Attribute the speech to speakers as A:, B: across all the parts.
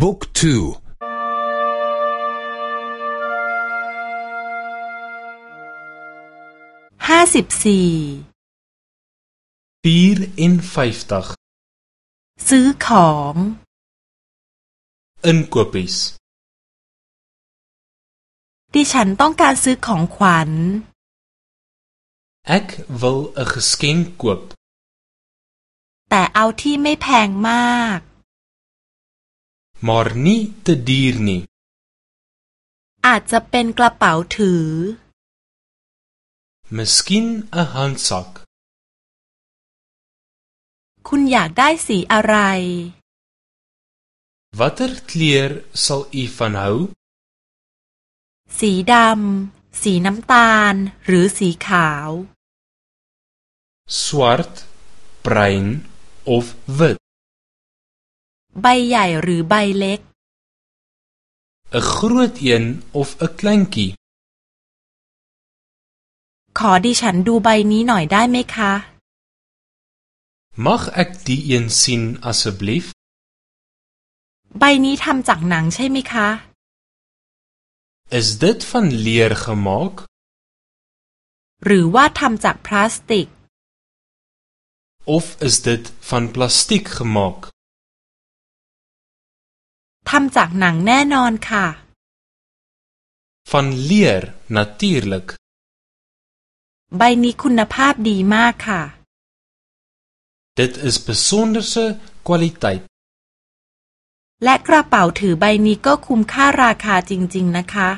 A: บุ๊กทู
B: ห้าสิบสี่
C: 54
B: ซื้อของ
C: inkopies
B: ดิฉันต้องการซื้อของขวัญ
C: Ek wil 'n geskenk koop
B: แต่เอาที่ไม่แพงมาก
C: maar nie te duur nie
B: อาจจะเป็นกระเป๋าถือ
C: Miskien 'n handsak
B: คุณอยากได้สีอะไร
C: Watter kleur sal u van hou
B: สีดำ สีน้ำตาล หรือสีขาว
C: swart bruin of wit
B: ใบใหญ่หรือใบเล็ก
C: 'n groot een of 'n kleintjie
B: ขอดิฉันดูใบนี้หน่อยได้ไหมคะ
C: Mag ek die een sien asseblief
B: ใบนี้ทำจากหนังใช่ไหมคะ
C: Is dit van leer gemaak
B: หรือว่าทำจากพลาสติก
C: of is dit van plastiek gemaak
B: ทำจากหนังแน่นอนค่ะ
C: Van leer natuurlik
B: ใบนี้คุณภาพดีมากค่ะ
C: Dit is besonderse kwaliteit
B: และกระเป๋าถือใบนี้ก็คุ้มค่าราคาจริง ๆ นะคะ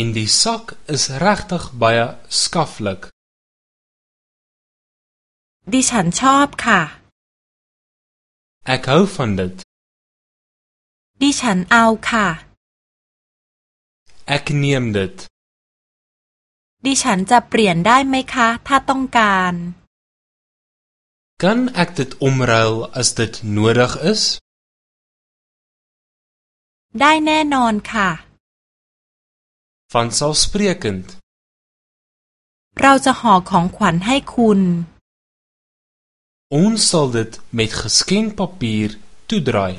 C: en die sak is regtig baie skaflik
B: ดิฉันชอบค่ะ
C: Ek hou van dit
B: ดิฉันเอาค่ะ
C: Ek neem dit
B: ดิฉันจะเปลี่ยนได้ไหมคะ ถ้าต้องการ
C: Kan ek dit omruil as dit nodig is
B: ได้แน่นอนค่ะ
C: Vanselfsprekend
B: เราจะห่อของขวัญให้คุณ
C: Ons sal dit met geskenkpapier toedraai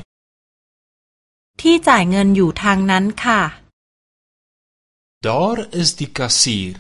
B: ที่จ่ายเงินอยู่ทางนั้นค่ะ
C: Daar is die kassier